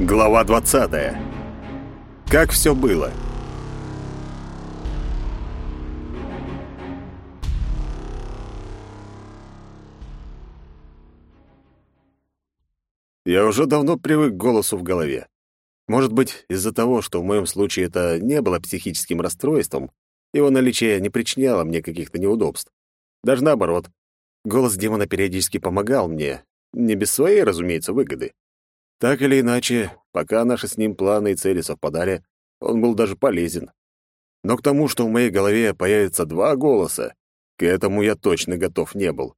Глава 20. Как все было. Я уже давно привык к голосу в голове. Может быть, из-за того, что в моем случае это не было психическим расстройством, его наличие не причиняло мне каких-то неудобств. Даже наоборот, голос демона периодически помогал мне, не без своей, разумеется, выгоды. Так или иначе, пока наши с ним планы и цели совпадали, он был даже полезен. Но к тому, что в моей голове появится два голоса, к этому я точно готов не был.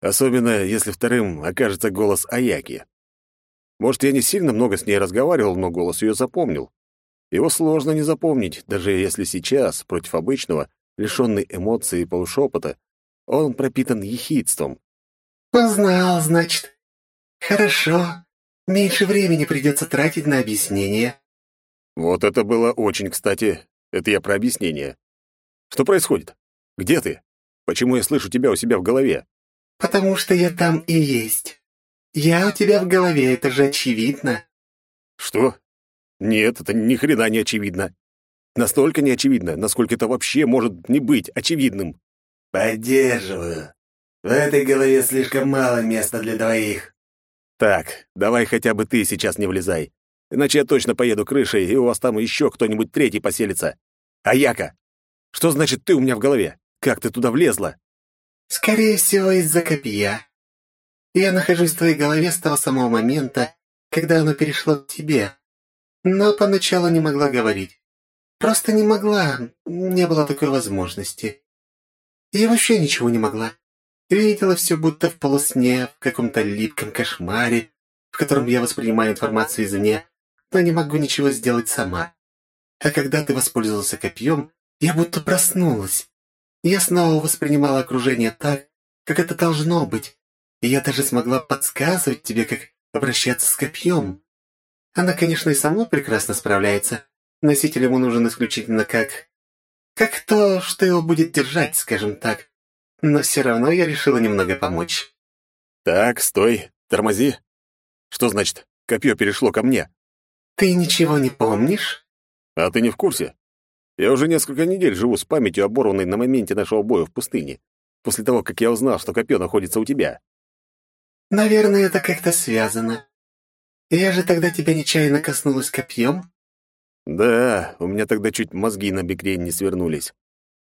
Особенно, если вторым окажется голос Аяки. Может, я не сильно много с ней разговаривал, но голос ее запомнил. Его сложно не запомнить, даже если сейчас, против обычного, лишенный эмоций и полушепота, он пропитан ехидством. «Познал, значит. Хорошо. Меньше времени придется тратить на объяснение». Вот это было очень кстати. Это я про объяснение. Что происходит? Где ты? Почему я слышу тебя у себя в голове? «Потому что я там и есть. Я у тебя в голове, это же очевидно». Что? Нет, это ни хрена не очевидно. Настолько не очевидно, насколько это вообще может не быть очевидным. «Поддерживаю. В этой голове слишком мало места для двоих». Так, давай хотя бы ты сейчас не влезай. Иначе я точно поеду крышей, и у вас там еще кто-нибудь третий поселится. А Яка? Что значит ты у меня в голове? Как ты туда влезла? «Скорее всего, из-за копья. Я нахожусь в твоей голове с того самого момента, когда оно перешло к тебе. Но поначалу не могла говорить. Просто не могла, не было такой возможности. Я вообще ничего не могла. Видела все будто в полусне, в каком-то липком кошмаре, в котором я воспринимаю информацию извне, но не могу ничего сделать сама. А когда ты воспользовался копьем, я будто проснулась. Я снова воспринимала окружение так, как это должно быть, и я даже смогла подсказывать тебе, как обращаться с копьем. Она, конечно, и сама прекрасно справляется. Носитель ему нужен исключительно как... Как то, что его будет держать, скажем так. Но все равно я решила немного помочь. Так, стой, тормози. Что значит, копье перешло ко мне? Ты ничего не помнишь? А ты не в курсе? Я уже несколько недель живу с памятью, оборванной на моменте нашего боя в пустыне, после того, как я узнал, что копье находится у тебя. Наверное, это как-то связано. Я же тогда тебя нечаянно коснулась копьем. Да, у меня тогда чуть мозги на бекрень не свернулись.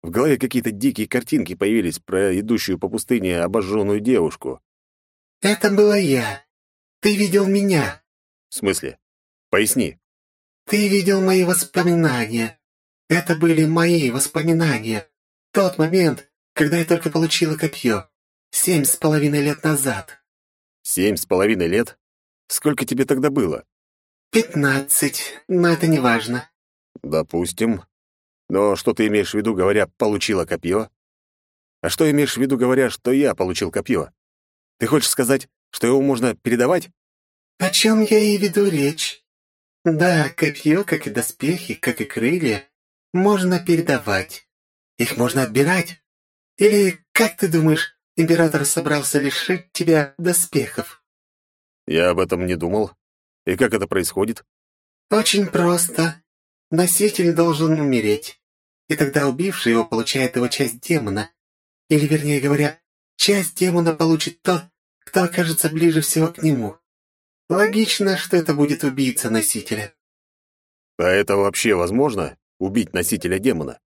В голове какие-то дикие картинки появились про идущую по пустыне обожженную девушку. Это была я. Ты видел меня. В смысле? Поясни. Ты видел мои воспоминания. Это были мои воспоминания. Тот момент, когда я только получила копье. Семь с половиной лет назад. Семь с половиной лет? Сколько тебе тогда было? «Пятнадцать, но это не важно». «Допустим. Но что ты имеешь в виду, говоря «получила копье»? А что имеешь в виду, говоря, что я получил копье? Ты хочешь сказать, что его можно передавать?» «О чем я и веду речь. Да, копье, как и доспехи, как и крылья, можно передавать. Их можно отбирать. Или, как ты думаешь, император собрался лишить тебя доспехов?» «Я об этом не думал. И как это происходит? Очень просто. Носитель должен умереть. И тогда убивший его получает его часть демона. Или, вернее говоря, часть демона получит тот, кто окажется ближе всего к нему. Логично, что это будет убийца носителя. А это вообще возможно? Убить носителя демона?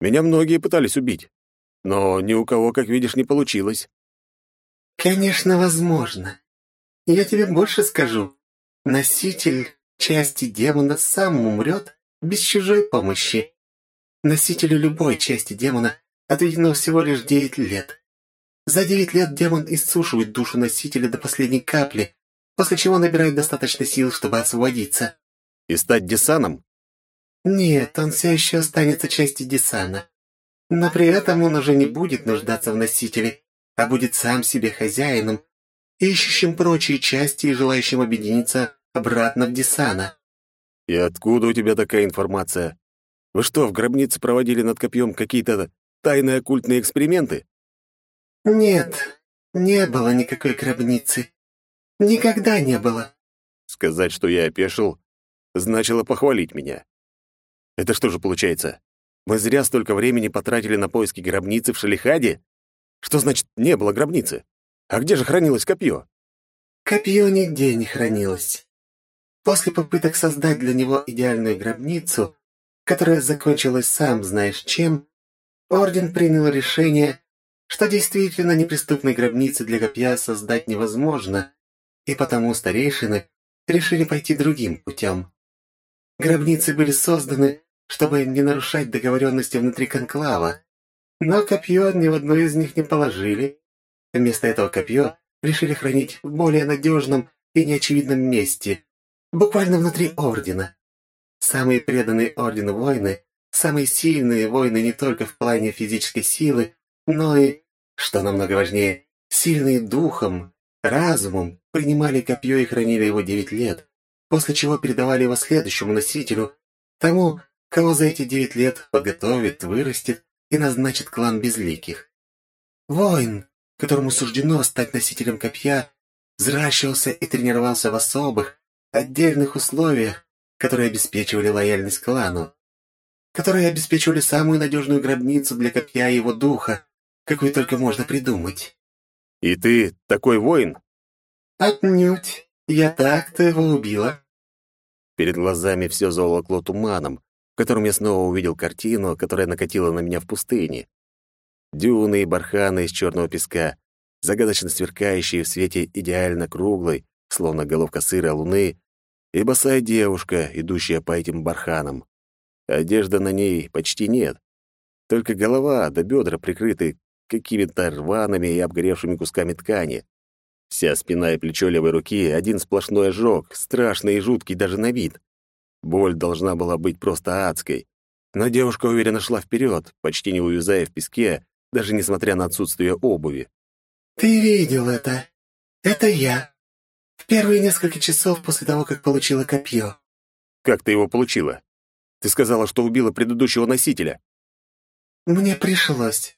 Меня многие пытались убить, но ни у кого, как видишь, не получилось. Конечно, возможно. Я тебе больше скажу. Носитель части демона сам умрет без чужой помощи. Носителю любой части демона отведено всего лишь девять лет. За девять лет демон иссушивает душу носителя до последней капли, после чего набирает достаточно сил, чтобы освободиться. И стать десаном? Нет, он все еще останется частью десана. Но при этом он уже не будет нуждаться в носителе, а будет сам себе хозяином ищущим прочие части и желающим объединиться обратно в Десана. И откуда у тебя такая информация? Вы что, в гробнице проводили над копьем какие-то тайные оккультные эксперименты? Нет, не было никакой гробницы. Никогда не было. Сказать, что я опешил, значило похвалить меня. Это что же получается? Мы зря столько времени потратили на поиски гробницы в Шалихаде? Что значит «не было гробницы»? А где же хранилось копье? Копье нигде не хранилось. После попыток создать для него идеальную гробницу, которая закончилась сам знаешь чем, Орден принял решение, что действительно неприступной гробницы для копья создать невозможно, и потому старейшины решили пойти другим путем. Гробницы были созданы, чтобы не нарушать договоренности внутри конклава, но копье ни в одну из них не положили. Вместо этого копье решили хранить в более надежном и неочевидном месте, буквально внутри Ордена. Самые преданные Ордену воины, самые сильные воины не только в плане физической силы, но и, что намного важнее, сильные духом, разумом, принимали копье и хранили его девять лет, после чего передавали его следующему носителю, тому, кого за эти девять лет подготовит, вырастет и назначит клан безликих. Воин, которому суждено стать носителем копья, взращивался и тренировался в особых, отдельных условиях, которые обеспечивали лояльность клану, которые обеспечивали самую надежную гробницу для копья и его духа, какую только можно придумать. «И ты такой воин?» «Отнюдь. Я так-то его убила». Перед глазами все заволокло туманом, в котором я снова увидел картину, которая накатила на меня в пустыне. Дюны и барханы из черного песка, загадочно сверкающие в свете идеально круглой, словно головка сыра луны, и босая девушка, идущая по этим барханам. Одежды на ней почти нет. Только голова да бедра прикрыты какими-то рваными и обгоревшими кусками ткани. Вся спина и плечо левой руки — один сплошной ожог, страшный и жуткий даже на вид. Боль должна была быть просто адской. Но девушка уверенно шла вперед, почти не увязая в песке, даже несмотря на отсутствие обуви. «Ты видел это? Это я. Первые несколько часов после того, как получила копье». «Как ты его получила? Ты сказала, что убила предыдущего носителя». «Мне пришлось.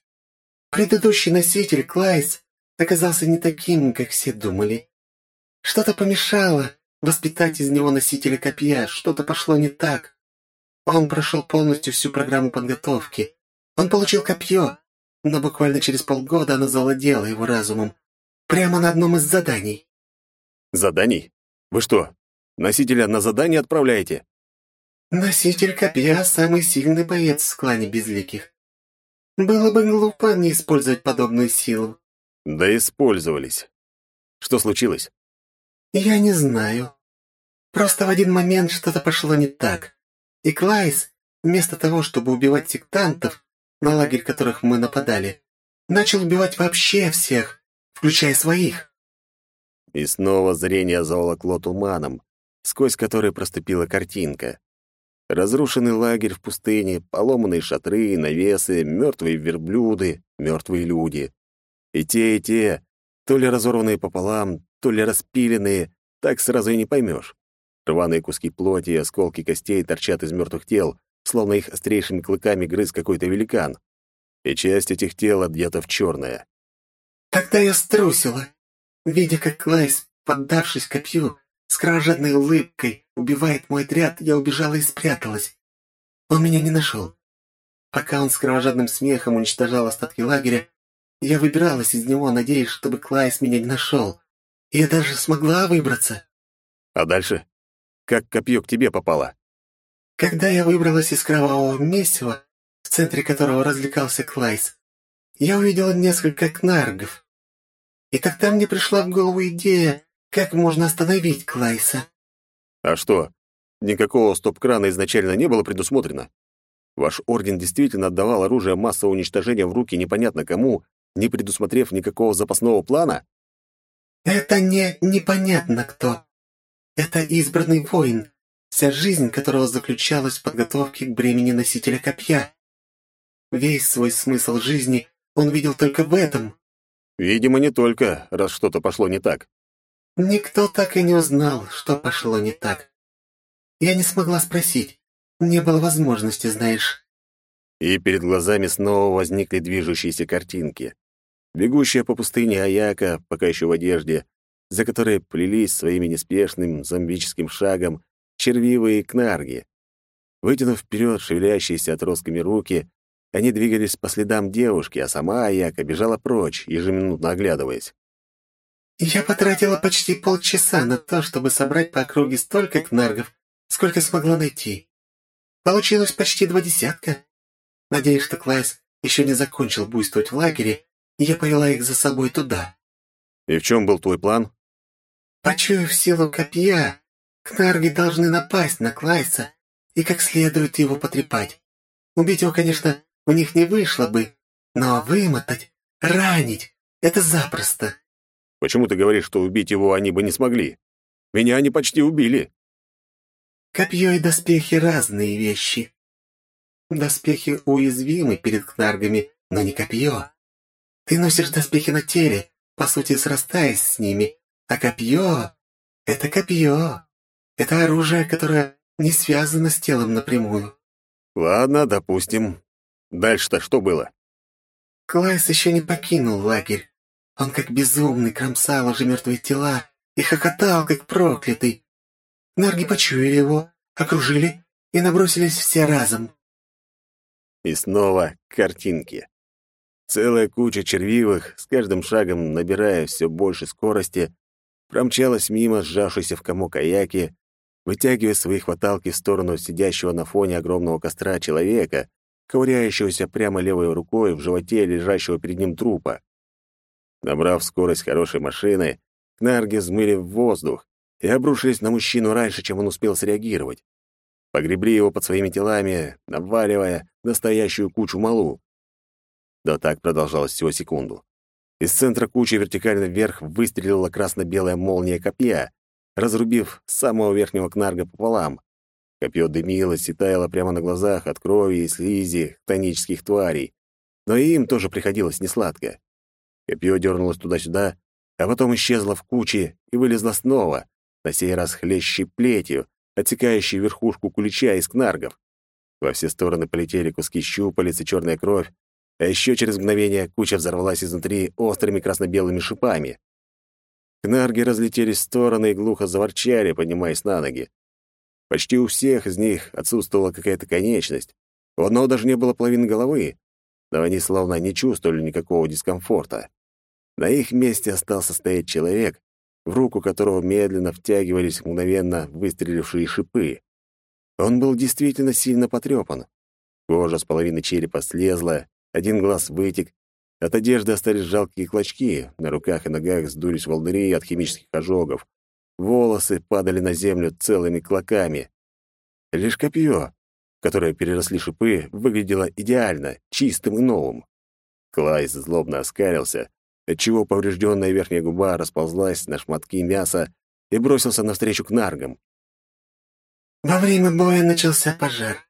Предыдущий носитель, Клайс, оказался не таким, как все думали. Что-то помешало воспитать из него носителя копья, что-то пошло не так. Он прошел полностью всю программу подготовки. Он получил копье, но буквально через полгода оно завладело его разумом. Прямо на одном из заданий. Заданий? Вы что, носителя на задание отправляете? Носитель копья — самый сильный боец в клане Безликих. Было бы глупо не использовать подобную силу. Да использовались. Что случилось? Я не знаю. Просто в один момент что-то пошло не так. И Клайс, вместо того, чтобы убивать сектантов, на лагерь которых мы нападали, начал убивать вообще всех, включая своих. И снова зрение заволокло туманом, сквозь который проступила картинка. Разрушенный лагерь в пустыне, поломанные шатры, навесы, мертвые верблюды, мертвые люди. И те, и те, то ли разорванные пополам, то ли распиленные, так сразу и не поймешь. Рваные куски плоти и осколки костей торчат из мертвых тел, словно их острейшими клыками грыз какой-то великан. И часть этих тел одета в черное. Тогда я струсила, видя, как Клайс, поддавшись копью, с кровожадной улыбкой убивает мой отряд, я убежала и спряталась. Он меня не нашел. Пока он с кровожадным смехом уничтожал остатки лагеря, я выбиралась из него, надеясь, чтобы Клайс меня не нашел. Я даже смогла выбраться. А дальше? Как копье к тебе попало? Когда я выбралась из кровавого месива, в центре которого развлекался Клайс, я увидела несколько кнаргов. И тогда мне пришла в голову идея, как можно остановить Клайса. А что, никакого стоп-крана изначально не было предусмотрено? Ваш орден действительно отдавал оружие массового уничтожения в руки непонятно кому, не предусмотрев никакого запасного плана? Это не непонятно кто. Это избранный воин, вся жизнь которого заключалась в подготовке к бремени носителя копья. Весь свой смысл жизни он видел только в этом. Видимо, не только, раз что-то пошло не так. Никто так и не узнал, что пошло не так. Я не смогла спросить. Не было возможности, знаешь. И перед глазами снова возникли движущиеся картинки. Бегущая по пустыне Аяка, пока еще в одежде, за которой плелись своими неспешным зомбическим шагом червивые кнарги. Вытянув вперед шевелящиеся отростками руки, они двигались по следам девушки, а сама Аяка бежала прочь, ежеминутно оглядываясь. «Я потратила почти полчаса на то, чтобы собрать по округе столько кнаргов, сколько смогла найти. Получилось почти два десятка. Надеюсь, что Клайс еще не закончил буйствовать в лагере, и я повела их за собой туда». «И в чем был твой план?» «Почуяв силу копья, кнарги должны напасть на Клайса и как следует его потрепать. Убить его, конечно, у них не вышло бы, но вымотать, ранить — это запросто. Почему ты говоришь, что убить его они бы не смогли? Меня они почти убили. Копье и доспехи — разные вещи. Доспехи уязвимы перед кнаргами, но не копье. Ты носишь доспехи на теле, по сути, срастаясь с ними, а копье — это копье. Это оружие, которое не связано с телом напрямую. Ладно, допустим. Дальше-то что было? Клайс еще не покинул лагерь. Он как безумный кромсал уже мертвые тела и хохотал, как проклятый. Нарги почуяли его, окружили и набросились все разом. И снова картинки. Целая куча червивых, с каждым шагом набирая все больше скорости, промчалась мимо сжавшейся в комок аяки, вытягивая свои хваталки в сторону сидящего на фоне огромного костра человека, ковыряющегося прямо левой рукой в животе лежащего перед ним трупа. Набрав скорость хорошей машины, кнарги взмыли в воздух и обрушились на мужчину раньше, чем он успел среагировать. Погребли его под своими телами, наваливая настоящую кучу малу. Да так продолжалось всего секунду. Из центра кучи вертикально вверх выстрелила красно-белая молния копья, разрубив самого верхнего кнарга пополам, Копье дымилось и таяло прямо на глазах от крови и слизи тонических тварей. Но и им тоже приходилось несладко. Копье дернулось туда-сюда, а потом исчезло в куче и вылезло снова, на сей раз хлещущей плетью, отсекающей верхушку кулича из кнаргов. Во все стороны полетели куски щупалец и черная кровь, а еще через мгновение куча взорвалась изнутри острыми красно-белыми шипами. Кнарги разлетелись в стороны и глухо заворчали, поднимаясь на ноги. Почти у всех из них отсутствовала какая-то конечность. У одного даже не было половины головы, но они словно не чувствовали никакого дискомфорта. На их месте остался стоять человек, в руку которого медленно втягивались мгновенно выстрелившие шипы. Он был действительно сильно потрепан. Кожа с половины черепа слезла, один глаз вытек, от одежды остались жалкие клочки, на руках и ногах сдулись волдыри от химических ожогов, Волосы падали на землю целыми клоками. Лишь копье, которое переросли шипы, выглядело идеально, чистым и новым. Клайс злобно оскалился, отчего поврежденная верхняя губа расползлась на шматки мяса и бросился навстречу к наргам. Во время боя начался пожар.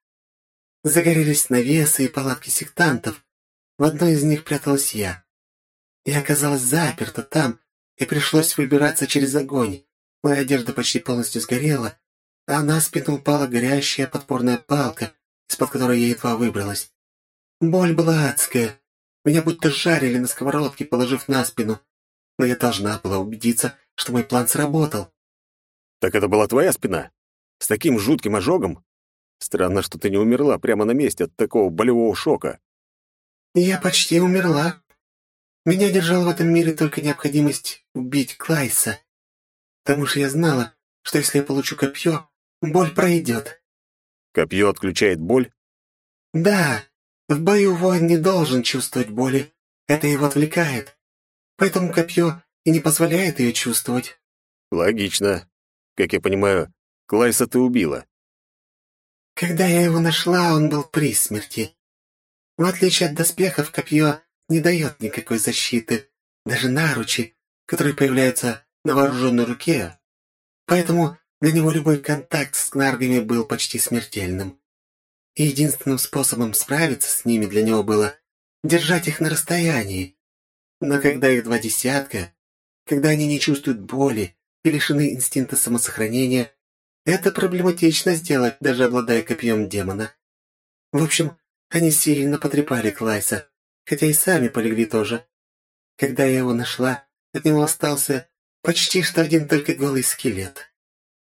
Загорелись навесы и палатки сектантов. В одной из них пряталась я. Я оказалась заперта там, и пришлось выбираться через огонь. Моя одежда почти полностью сгорела, а на спину упала горящая подпорная палка, из-под которой я едва выбралась. Боль была адская. Меня будто жарили на сковородке, положив на спину. Но я должна была убедиться, что мой план сработал. «Так это была твоя спина? С таким жутким ожогом? Странно, что ты не умерла прямо на месте от такого болевого шока». «Я почти умерла. Меня держала в этом мире только необходимость убить Клайса потому что я знала, что если я получу копье, боль пройдет». «Копье отключает боль?» «Да, в бою воин не должен чувствовать боли, это его отвлекает. Поэтому копье и не позволяет ее чувствовать». «Логично. Как я понимаю, Клайса ты убила». «Когда я его нашла, он был при смерти. В отличие от доспехов, копье не дает никакой защиты, даже наручи, которые появляются на вооруженной руке, поэтому для него любой контакт с кнаргами был почти смертельным. И единственным способом справиться с ними для него было держать их на расстоянии. Но когда их два десятка, когда они не чувствуют боли и лишены инстинкта самосохранения, это проблематично сделать, даже обладая копьем демона. В общем, они сильно потрепали Клайса, хотя и сами полегли тоже. Когда я его нашла, от него остался почти что один только голый скелет,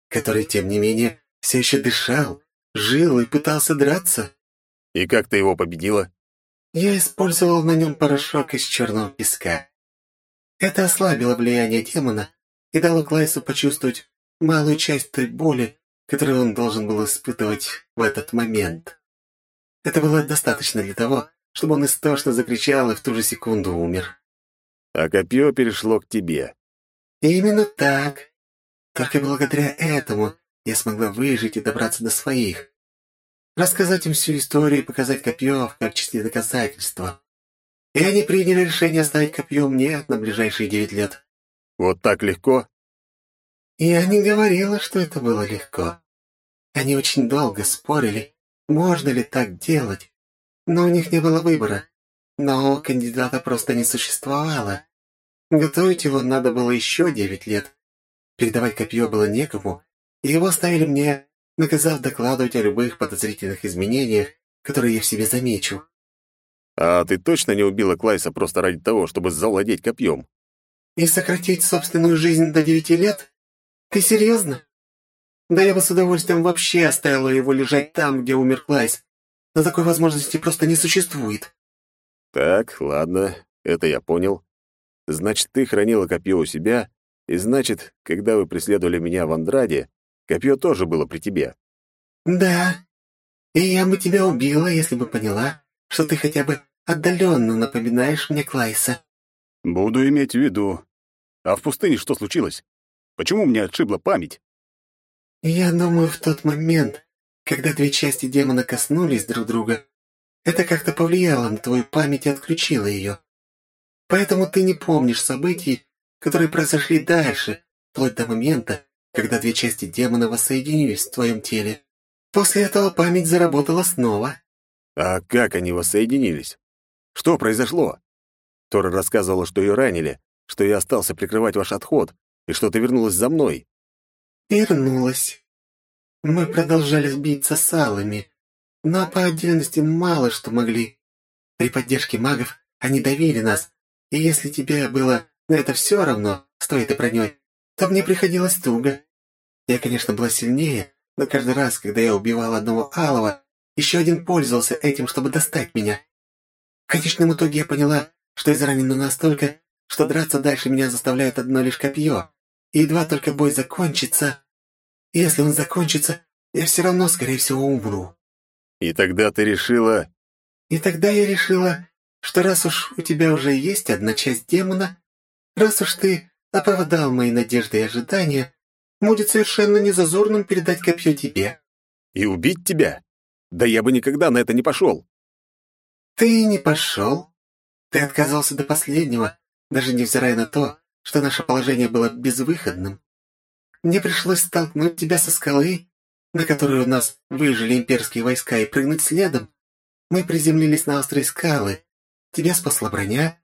который, тем не менее, все еще дышал, жил и пытался драться. И как ты его победила? Я использовал на нем порошок из черного песка. Это ослабило влияние демона и дало Клайсу почувствовать малую часть той боли, которую он должен был испытывать в этот момент. Это было достаточно для того, чтобы он истошно закричал и в ту же секунду умер. А копье перешло к тебе. Именно так. Только благодаря этому я смогла выжить и добраться до своих. Рассказать им всю историю и показать копье в качестве доказательства. И они приняли решение оставить копье мне на ближайшие девять лет. Вот так легко? Я не говорила, что это было легко. Они очень долго спорили, можно ли так делать, но у них не было выбора. Но кандидата просто не существовало. Готовить его надо было еще девять лет. Передавать копье было некому, и его оставили мне, наказав докладывать о любых подозрительных изменениях, которые я в себе замечу. А ты точно не убила Клайса просто ради того, чтобы завладеть копьем? И сократить собственную жизнь до девяти лет? Ты серьезно? Да я бы с удовольствием вообще оставила его лежать там, где умер Клайс. Но такой возможности просто не существует. Так, ладно, это я понял. Значит, ты хранила копье у себя, и значит, когда вы преследовали меня в Андраде, копье тоже было при тебе. Да. И я бы тебя убила, если бы поняла, что ты хотя бы отдаленно напоминаешь мне Клайса. Буду иметь в виду. А в пустыне что случилось? Почему мне отшибла память? Я думаю, в тот момент, когда две части демона коснулись друг друга, это как-то повлияло на твою память и отключило ее. Поэтому ты не помнишь событий, которые произошли дальше, вплоть до момента, когда две части демона воссоединились в твоем теле. После этого память заработала снова. А как они воссоединились? Что произошло? Тора рассказывала, что ее ранили, что я остался прикрывать ваш отход, и что ты вернулась за мной. Вернулась. Мы продолжали биться с алыми, но по отдельности мало что могли. При поддержке магов они давили нас, и если тебе было на это все равно, стоит ты броней, то мне приходилось туго. Я, конечно, была сильнее, но каждый раз, когда я убивал одного алого, еще один пользовался этим, чтобы достать меня. В конечном итоге я поняла, что изранена настолько, что драться дальше меня заставляет одно лишь копье, и едва только бой закончится... Если он закончится, я все равно, скорее всего, умру». «И тогда ты решила...» «И тогда я решила, что раз уж у тебя уже есть одна часть демона, раз уж ты оправдал мои надежды и ожидания, будет совершенно незазорным передать копье тебе». «И убить тебя? Да я бы никогда на это не пошел». «Ты не пошел. Ты отказался до последнего, даже невзирая на то, что наше положение было безвыходным. Мне пришлось столкнуть тебя со скалы, на которой у нас выжили имперские войска, и прыгнуть следом. Мы приземлились на острые скалы. Тебя спасла броня,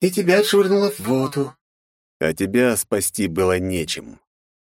и тебя отшвырнуло в воду. А тебя спасти было нечем.